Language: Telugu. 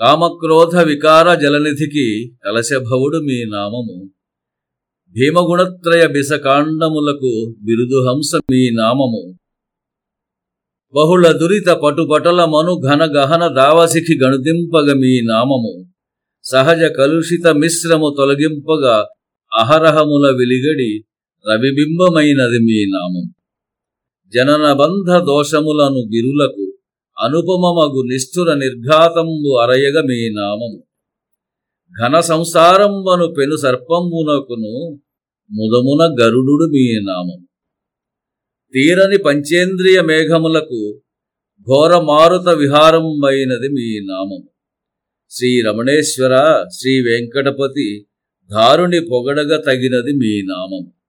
కామక్రోధ వికార జలనిధికి కలశభవుడు మీ నామము. భీమగుణత్రయ బిసకాండములకు బిరుదుహంస మీ నామము. బహుళ దురిత పటుపటల మను ఘన గహన దావసిఖి గణుదింపగ మీ నామము. సహజ కలుషిత మిశ్రము తొలగింపగా అహరహముల వెలిగడి రవిబింబమైనది మీ నామం జననబంధ దోషములను బిరులకు అనుపమమగు నిష్ఠుర నిర్ఘాతంబు అరయగ మీ నామము. ఘన సంసారంబను పెను సర్పంబునకును ముదమున గరుడు మీ నామము. తీరని పంచేంద్రియ మేఘములకు ఘోర మారుత విహారంబైనది మీ నామము. శ్రీ రమణేశ్వర శ్రీ వెంకటపతి దారుని పొగడగ తగినది మీ నామము.